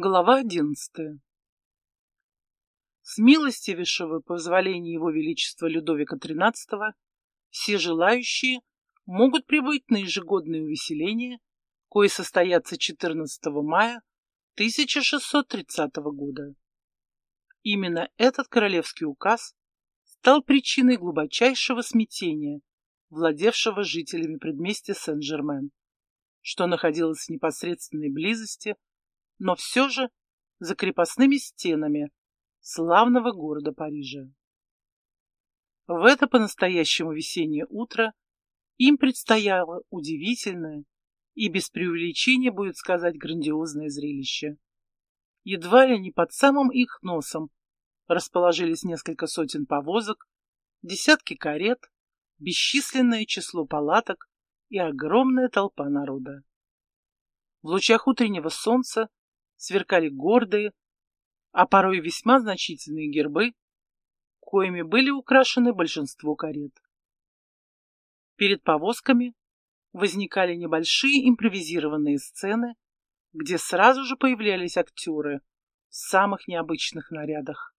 Глава одиннадцатая С милостивейшего позволения Его Величества Людовика XIII все желающие могут прибыть на ежегодное увеселение, кое состоятся 14 мая 1630 года. Именно этот королевский указ стал причиной глубочайшего смятения, владевшего жителями предместья Сен-Жермен, что находилось в непосредственной близости но все же за крепостными стенами славного города Парижа. В это по-настоящему весеннее утро им предстояло удивительное и без преувеличения будет сказать грандиозное зрелище. Едва ли не под самым их носом расположились несколько сотен повозок, десятки карет, бесчисленное число палаток и огромная толпа народа. В лучах утреннего солнца сверкали гордые, а порой весьма значительные гербы, коими были украшены большинство карет. Перед повозками возникали небольшие импровизированные сцены, где сразу же появлялись актеры в самых необычных нарядах.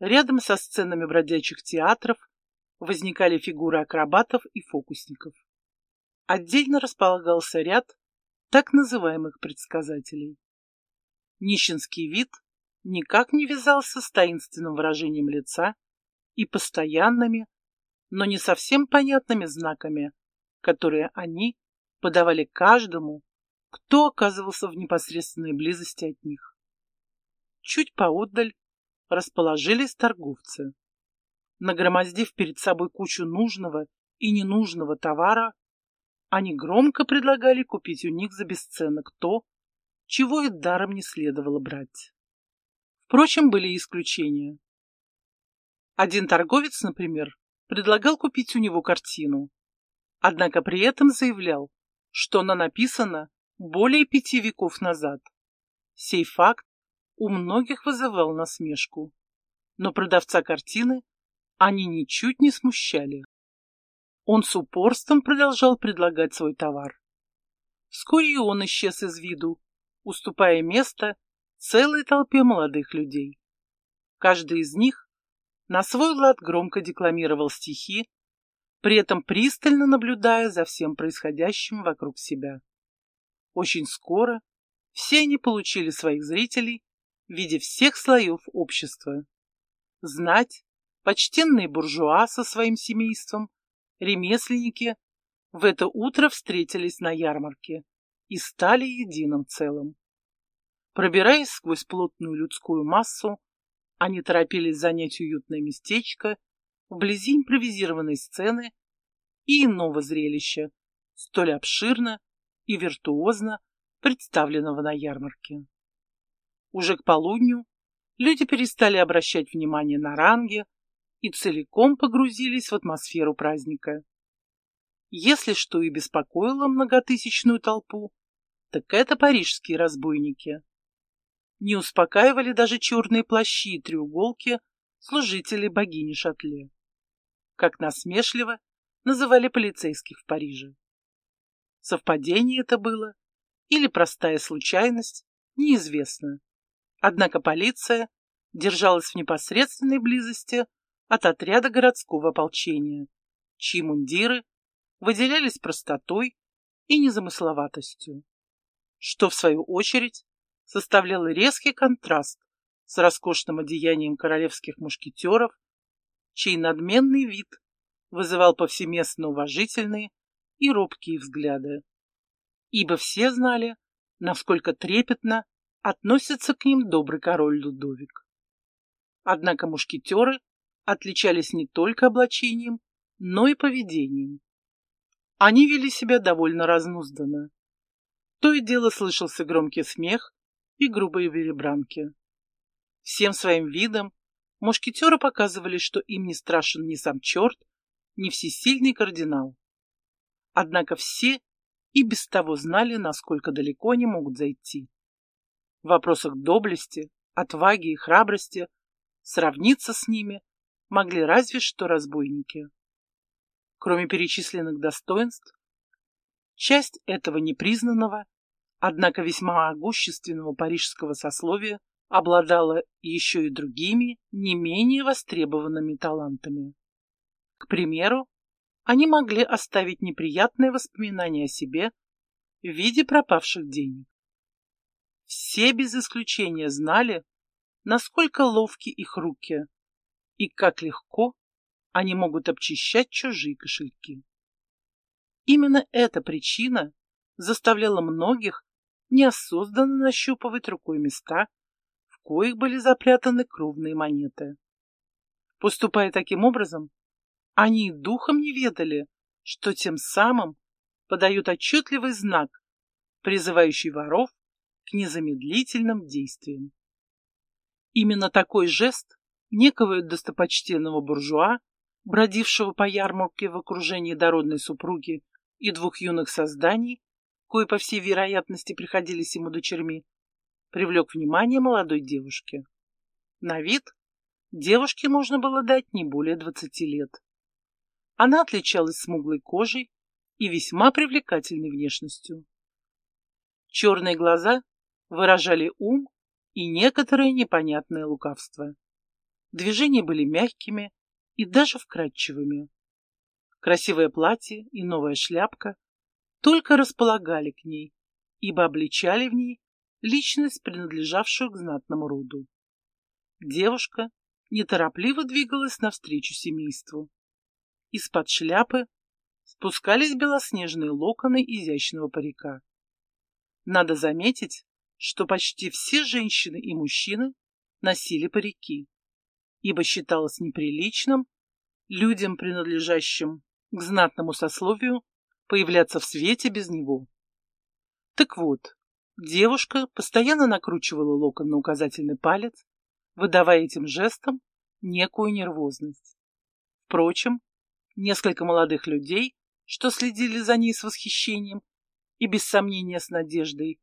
Рядом со сценами бродячих театров возникали фигуры акробатов и фокусников. Отдельно располагался ряд так называемых предсказателей. Нищенский вид никак не вязался с таинственным выражением лица и постоянными, но не совсем понятными знаками, которые они подавали каждому, кто оказывался в непосредственной близости от них. Чуть поотдаль расположились торговцы. Нагромоздив перед собой кучу нужного и ненужного товара, они громко предлагали купить у них за бесценок то, чего и даром не следовало брать. Впрочем, были исключения. Один торговец, например, предлагал купить у него картину, однако при этом заявлял, что она написана более пяти веков назад. Сей факт у многих вызывал насмешку, но продавца картины они ничуть не смущали. Он с упорством продолжал предлагать свой товар. Вскоре и он исчез из виду, уступая место целой толпе молодых людей. Каждый из них на свой лад громко декламировал стихи, при этом пристально наблюдая за всем происходящим вокруг себя. Очень скоро все они получили своих зрителей в виде всех слоев общества. Знать, почтенные буржуа со своим семейством, ремесленники в это утро встретились на ярмарке и стали единым целым. Пробираясь сквозь плотную людскую массу, они торопились занять уютное местечко вблизи импровизированной сцены и иного зрелища, столь обширно и виртуозно представленного на ярмарке. Уже к полудню люди перестали обращать внимание на ранги и целиком погрузились в атмосферу праздника. Если что и беспокоило многотысячную толпу, так это парижские разбойники. Не успокаивали даже черные плащи и треуголки служителей богини Шатле. Как насмешливо называли полицейских в Париже. Совпадение это было или простая случайность, неизвестно. Однако полиция держалась в непосредственной близости от отряда городского ополчения, чьи мундиры выделялись простотой и незамысловатостью что, в свою очередь, составляло резкий контраст с роскошным одеянием королевских мушкетеров, чей надменный вид вызывал повсеместно уважительные и робкие взгляды. Ибо все знали, насколько трепетно относится к ним добрый король Людовик. Однако мушкетеры отличались не только облачением, но и поведением. Они вели себя довольно разнузданно, то и дело слышался громкий смех и грубые перебранки. Всем своим видом мушкетеры показывали, что им не страшен ни сам черт, ни всесильный кардинал. Однако все и без того знали, насколько далеко они могут зайти. В вопросах доблести, отваги и храбрости сравниться с ними могли разве что разбойники. Кроме перечисленных достоинств, часть этого непризнанного однако весьма могущественного парижского сословия обладала еще и другими, не менее востребованными талантами. К примеру, они могли оставить неприятные воспоминания о себе в виде пропавших денег. Все без исключения знали, насколько ловки их руки и как легко они могут обчищать чужие кошельки. Именно эта причина заставляла многих неосознанно нащупывать рукой места, в коих были запрятаны кровные монеты. Поступая таким образом, они и духом не ведали, что тем самым подают отчетливый знак, призывающий воров к незамедлительным действиям. Именно такой жест некого достопочтенного буржуа, бродившего по ярмарке в окружении дородной супруги и двух юных созданий, кои, по всей вероятности, приходились ему дочерьми, привлек внимание молодой девушки. На вид девушке можно было дать не более двадцати лет. Она отличалась смуглой кожей и весьма привлекательной внешностью. Черные глаза выражали ум и некоторое непонятное лукавство. Движения были мягкими и даже вкрадчивыми. Красивое платье и новая шляпка только располагали к ней, ибо обличали в ней личность, принадлежавшую к знатному роду. Девушка неторопливо двигалась навстречу семейству. Из-под шляпы спускались белоснежные локоны изящного парика. Надо заметить, что почти все женщины и мужчины носили парики, ибо считалось неприличным людям, принадлежащим к знатному сословию, появляться в свете без него. Так вот, девушка постоянно накручивала локон на указательный палец, выдавая этим жестом некую нервозность. Впрочем, несколько молодых людей, что следили за ней с восхищением и без сомнения с надеждой,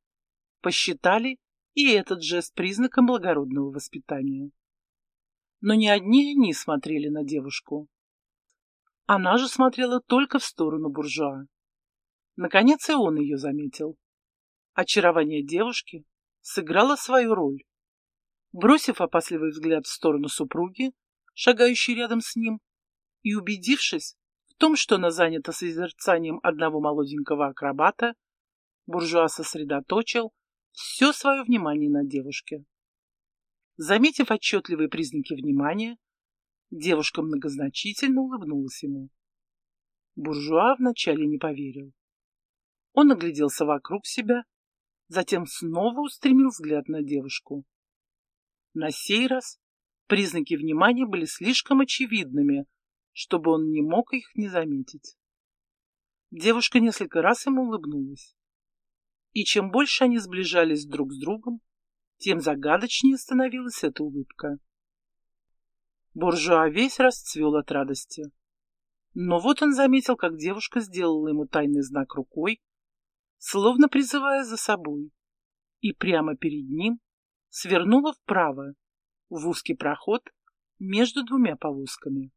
посчитали и этот жест признаком благородного воспитания. Но не одни они смотрели на девушку. Она же смотрела только в сторону буржуа. Наконец и он ее заметил. Очарование девушки сыграло свою роль. Бросив опасливый взгляд в сторону супруги, шагающей рядом с ним, и убедившись в том, что она занята созерцанием одного молоденького акробата, буржуа сосредоточил все свое внимание на девушке. Заметив отчетливые признаки внимания, девушка многозначительно улыбнулась ему. Буржуа вначале не поверил. Он огляделся вокруг себя, затем снова устремил взгляд на девушку. На сей раз признаки внимания были слишком очевидными, чтобы он не мог их не заметить. Девушка несколько раз ему улыбнулась. И чем больше они сближались друг с другом, тем загадочнее становилась эта улыбка. Буржуа весь расцвел от радости. Но вот он заметил, как девушка сделала ему тайный знак рукой, словно призывая за собой, и прямо перед ним свернула вправо, в узкий проход между двумя повозками.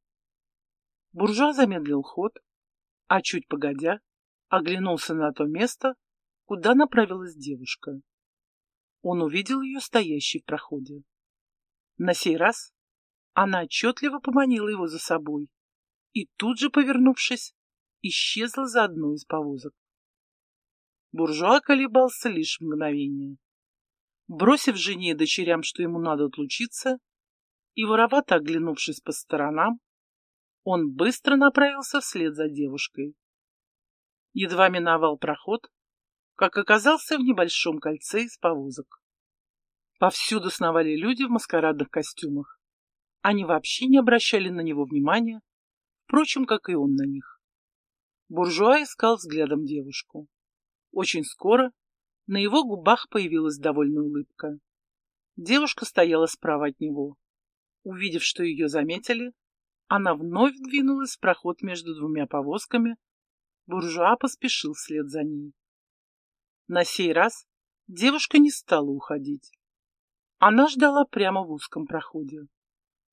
Буржуа замедлил ход, а чуть погодя оглянулся на то место, куда направилась девушка. Он увидел ее стоящей в проходе. На сей раз она отчетливо поманила его за собой и тут же, повернувшись, исчезла за одной из повозок. Буржуа колебался лишь мгновение. Бросив жене и дочерям, что ему надо отлучиться, и воровато оглянувшись по сторонам, он быстро направился вслед за девушкой. Едва миновал проход, как оказался в небольшом кольце из повозок. Повсюду сновали люди в маскарадных костюмах. Они вообще не обращали на него внимания, впрочем, как и он на них. Буржуа искал взглядом девушку. Очень скоро на его губах появилась довольная улыбка. Девушка стояла справа от него. Увидев, что ее заметили, она вновь двинулась в проход между двумя повозками. Буржуа поспешил вслед за ней. На сей раз девушка не стала уходить. Она ждала прямо в узком проходе.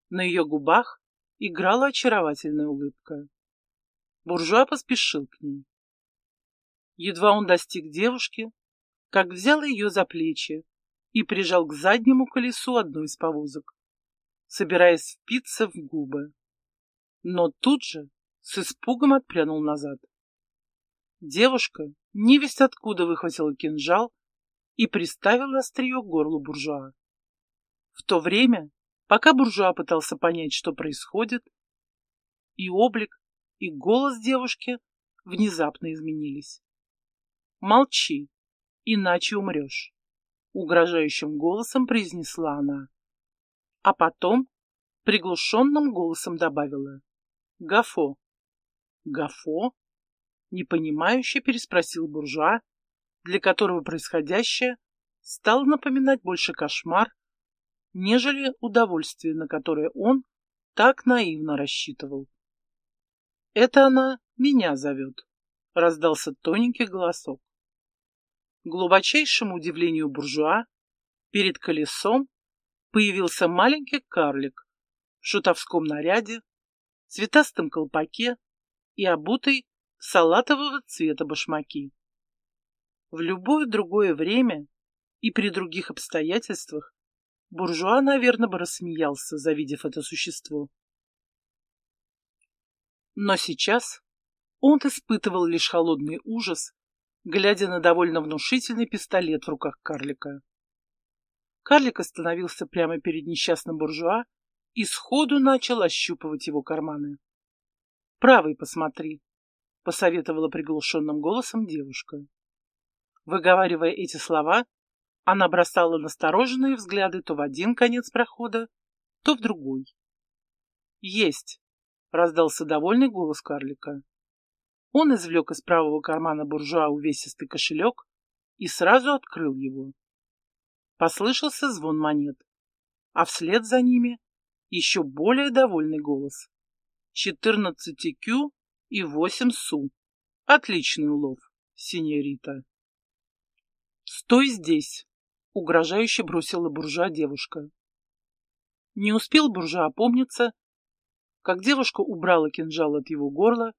На ее губах играла очаровательная улыбка. Буржуа поспешил к ней. Едва он достиг девушки, как взял ее за плечи и прижал к заднему колесу одной из повозок, собираясь впиться в губы. Но тут же с испугом отпрянул назад. Девушка невесть откуда выхватила кинжал и приставила острие к горлу буржуа. В то время, пока буржуа пытался понять, что происходит, и облик, и голос девушки внезапно изменились. «Молчи, иначе умрешь», — угрожающим голосом произнесла она. А потом приглушенным голосом добавила «Гафо». «Гафо?» — непонимающе переспросил буржуа, для которого происходящее стало напоминать больше кошмар, нежели удовольствие, на которое он так наивно рассчитывал. «Это она меня зовет», — раздался тоненький голосок. Глубочайшему удивлению буржуа перед колесом появился маленький карлик в шутовском наряде, цветастом колпаке и обутый салатового цвета башмаки. В любое другое время и при других обстоятельствах буржуа, наверное, бы рассмеялся, завидев это существо. Но сейчас он испытывал лишь холодный ужас, глядя на довольно внушительный пистолет в руках карлика. Карлик остановился прямо перед несчастным буржуа и сходу начал ощупывать его карманы. «Правый посмотри», — посоветовала приглушенным голосом девушка. Выговаривая эти слова, она бросала настороженные взгляды то в один конец прохода, то в другой. «Есть!» — раздался довольный голос карлика. Он извлек из правого кармана буржуа увесистый кошелек и сразу открыл его. Послышался звон монет, а вслед за ними еще более довольный голос. «Четырнадцати кю и восемь су. Отличный улов, синьорита». «Стой здесь!» — угрожающе бросила буржуа девушка. Не успел буржуа опомниться, как девушка убрала кинжал от его горла,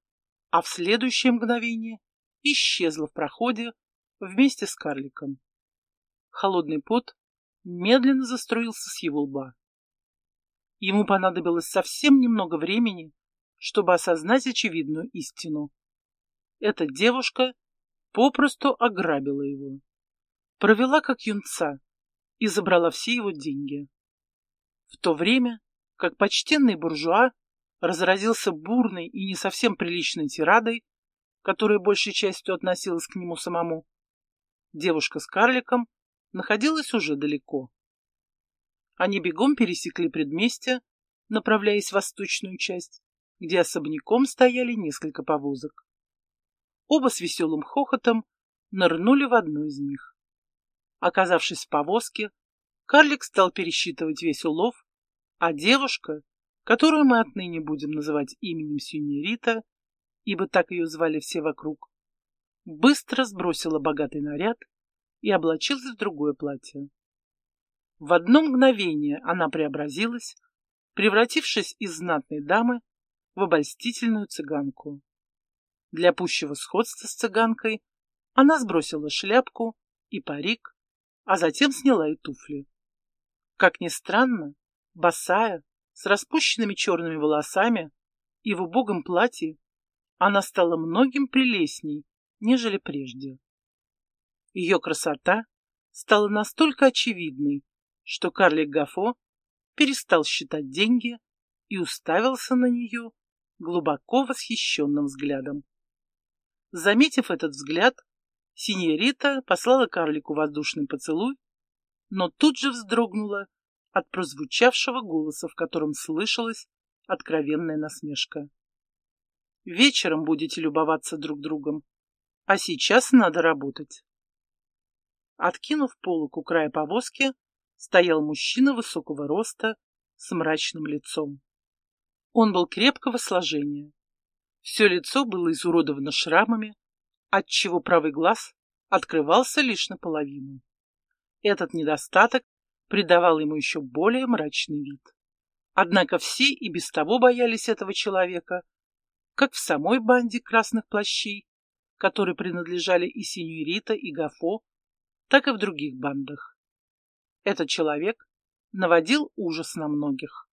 а в следующее мгновение исчезла в проходе вместе с карликом. Холодный пот медленно заструился с его лба. Ему понадобилось совсем немного времени, чтобы осознать очевидную истину. Эта девушка попросту ограбила его, провела как юнца и забрала все его деньги. В то время, как почтенный буржуа разразился бурной и не совсем приличной тирадой, которая большей частью относилась к нему самому, девушка с карликом находилась уже далеко. Они бегом пересекли предместье, направляясь в восточную часть, где особняком стояли несколько повозок. Оба с веселым хохотом нырнули в одну из них. Оказавшись в повозке, карлик стал пересчитывать весь улов, а девушка которую мы отныне будем называть именем Сюньерита, ибо так ее звали все вокруг, быстро сбросила богатый наряд и облачилась в другое платье. В одно мгновение она преобразилась, превратившись из знатной дамы в обольстительную цыганку. Для пущего сходства с цыганкой она сбросила шляпку и парик, а затем сняла и туфли. Как ни странно, босая, с распущенными черными волосами и в убогом платье, она стала многим прелестней, нежели прежде. Ее красота стала настолько очевидной, что карлик Гафо перестал считать деньги и уставился на нее глубоко восхищенным взглядом. Заметив этот взгляд, синьорита послала карлику воздушный поцелуй, но тут же вздрогнула от прозвучавшего голоса, в котором слышалась откровенная насмешка. Вечером будете любоваться друг другом, а сейчас надо работать. Откинув полок у края повозки, стоял мужчина высокого роста с мрачным лицом. Он был крепкого сложения. Все лицо было изуродовано шрамами, отчего правый глаз открывался лишь наполовину. Этот недостаток придавал ему еще более мрачный вид. Однако все и без того боялись этого человека, как в самой банде красных плащей, которые принадлежали и Синьорита, и Гафо, так и в других бандах. Этот человек наводил ужас на многих.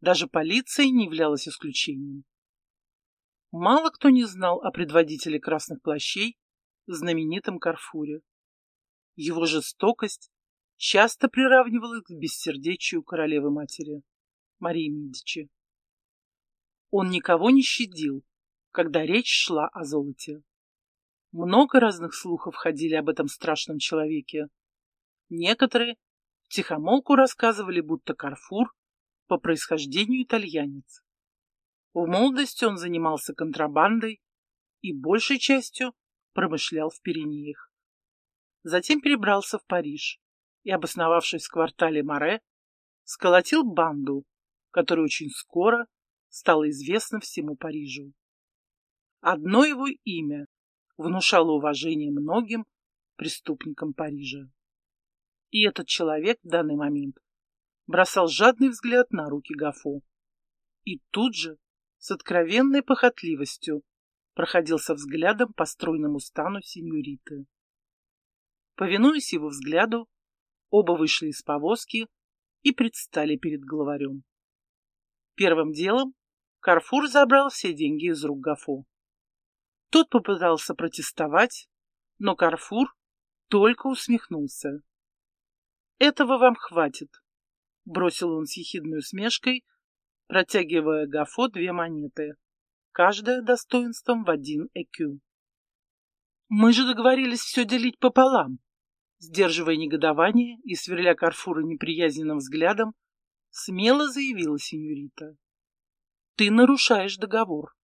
Даже полиция не являлась исключением. Мало кто не знал о предводителе красных плащей, знаменитом Карфуре. Его жестокость часто приравнивалась к бессердечию королевы-матери Марии Медичи. Он никого не щадил, когда речь шла о золоте. Много разных слухов ходили об этом страшном человеке. Некоторые втихомолку рассказывали, будто Карфур по происхождению итальянец. В молодости он занимался контрабандой и большей частью промышлял в Пиренеях. Затем перебрался в Париж и, обосновавшись в квартале Море, сколотил банду, которая очень скоро стала известна всему Парижу. Одно его имя внушало уважение многим преступникам Парижа. И этот человек в данный момент бросал жадный взгляд на руки Гафо и тут же с откровенной похотливостью проходился взглядом по стройному стану сеньориты. Повинуясь его взгляду, оба вышли из повозки и предстали перед главарем. Первым делом Карфур забрал все деньги из рук Гафо. Тот попытался протестовать, но Карфур только усмехнулся. «Этого вам хватит», — бросил он с ехидной усмешкой, протягивая Гафо две монеты, каждая достоинством в один экю. «Мы же договорились все делить пополам», сдерживая негодование и сверля Карфура неприязненным взглядом, смело заявила сеньорита. «Ты нарушаешь договор».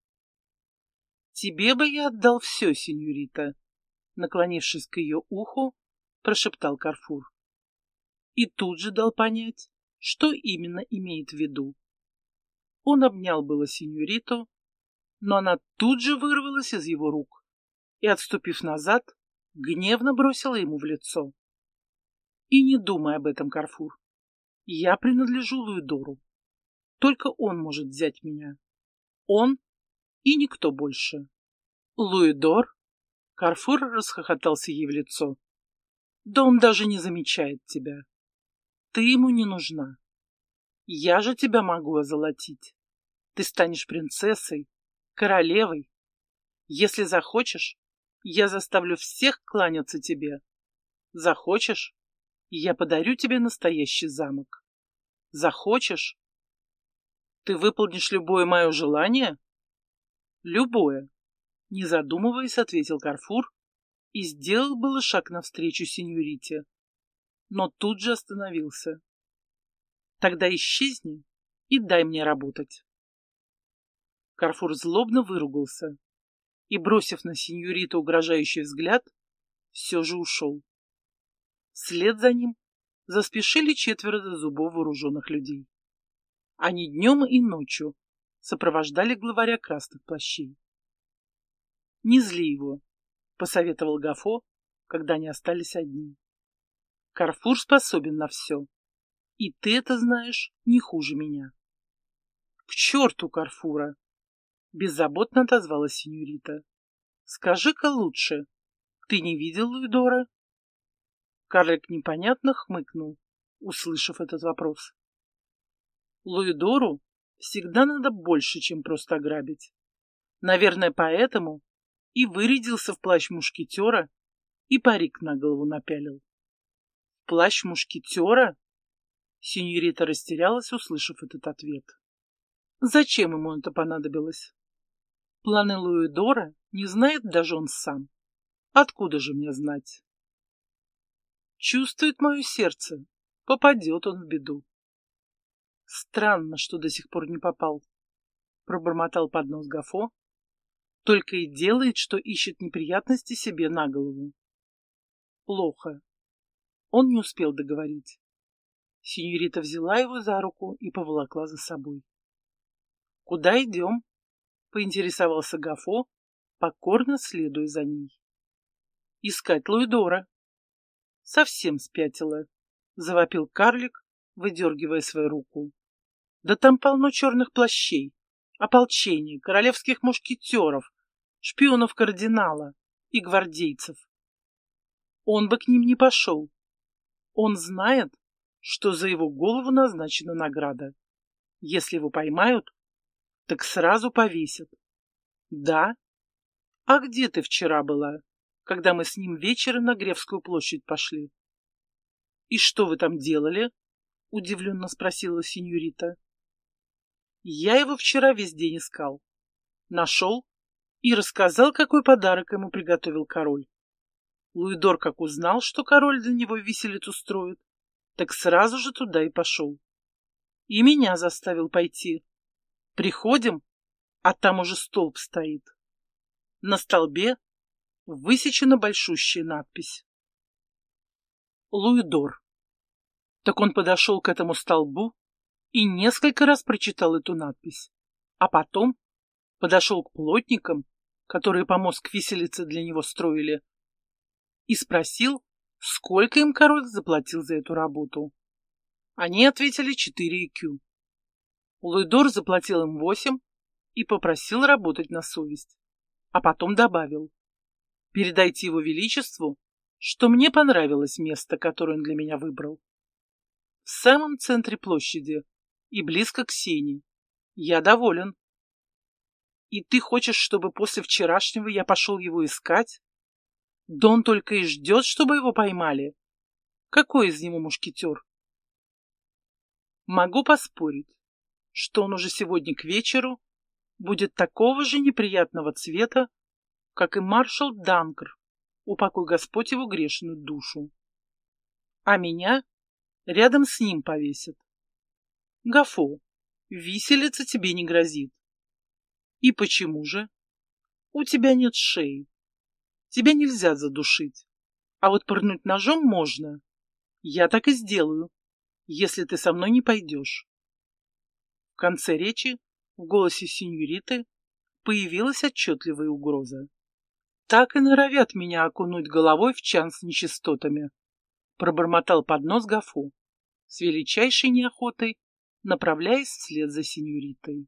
«Тебе бы я отдал все, сеньорита», — наклонившись к ее уху, прошептал Карфур. И тут же дал понять, что именно имеет в виду. Он обнял было сеньориту, но она тут же вырвалась из его рук и, отступив назад, гневно бросила ему в лицо. И не думай об этом, Карфур. Я принадлежу Луидору. Только он может взять меня. Он и никто больше. Луидор? Карфур расхохотался ей в лицо. Да он даже не замечает тебя. Ты ему не нужна. Я же тебя могу озолотить. Ты станешь принцессой, королевой. Если захочешь, я заставлю всех кланяться тебе. Захочешь, я подарю тебе настоящий замок. Захочешь, ты выполнишь любое мое желание? Любое. Не задумываясь, ответил Карфур и сделал было шаг навстречу сеньорите, но тут же остановился. Тогда исчезни и дай мне работать. Карфур злобно выругался и, бросив на сеньориту угрожающий взгляд, все же ушел. Вслед за ним заспешили четверо зубов вооруженных людей. Они днем и ночью сопровождали главаря красных плащей. «Не зли его», — посоветовал Гафо, когда они остались одни. «Карфур способен на все, и ты это знаешь не хуже меня». «К черту Карфура!» — беззаботно отозвалась сеньорита. «Скажи-ка лучше, ты не видел Луидора?» Карлик непонятно хмыкнул, услышав этот вопрос. Луидору всегда надо больше, чем просто ограбить. Наверное, поэтому и вырядился в плащ мушкетера и парик на голову напялил. Плащ мушкетера? Синьорита растерялась, услышав этот ответ. Зачем ему это понадобилось? Планы Луидора не знает даже он сам. Откуда же мне знать? Чувствует мое сердце. Попадет он в беду. Странно, что до сих пор не попал. Пробормотал под нос Гафо. Только и делает, что ищет неприятности себе на голову. Плохо. Он не успел договорить. Синьорита взяла его за руку и поволокла за собой. «Куда идем?» — поинтересовался Гафо, покорно следуя за ней. «Искать Луидора». «Совсем спятила», — завопил карлик, выдергивая свою руку. «Да там полно черных плащей, ополчений, королевских мушкетеров, шпионов кардинала и гвардейцев. он бы к ним не пошел. Он знает, что за его голову назначена награда. Если его поймают, так сразу повесят. Да? А где ты вчера была, когда мы с ним вечером на Гревскую площадь пошли? И что вы там делали? Удивленно спросила сеньорита. Я его вчера весь день искал. Нашел и рассказал, какой подарок ему приготовил король. Луидор как узнал, что король для него виселицу строит, так сразу же туда и пошел. И меня заставил пойти. Приходим, а там уже столб стоит. На столбе высечена большущая надпись. Луидор. Так он подошел к этому столбу и несколько раз прочитал эту надпись, а потом подошел к плотникам, которые помост виселице для него строили, и спросил, сколько им король заплатил за эту работу. Они ответили 4 IQ. Луидор заплатил им 8 и попросил работать на совесть, а потом добавил, передайте его величеству, что мне понравилось место, которое он для меня выбрал. В самом центре площади и близко к сене. Я доволен. И ты хочешь, чтобы после вчерашнего я пошел его искать? Да он только и ждет, чтобы его поймали. Какой из него мушкетер? Могу поспорить, что он уже сегодня к вечеру будет такого же неприятного цвета, как и маршал Данкр, упокой Господь его грешную душу. А меня рядом с ним повесят. Гафо, виселица тебе не грозит. И почему же? У тебя нет шеи. Тебя нельзя задушить. А вот пырнуть ножом можно. Я так и сделаю, если ты со мной не пойдешь. Конце речи в голосе сеньориты появилась отчетливая угроза. Так и норовят меня окунуть головой в чан с нечистотами. Пробормотал под нос Гафу, с величайшей неохотой направляясь вслед за сеньоритой.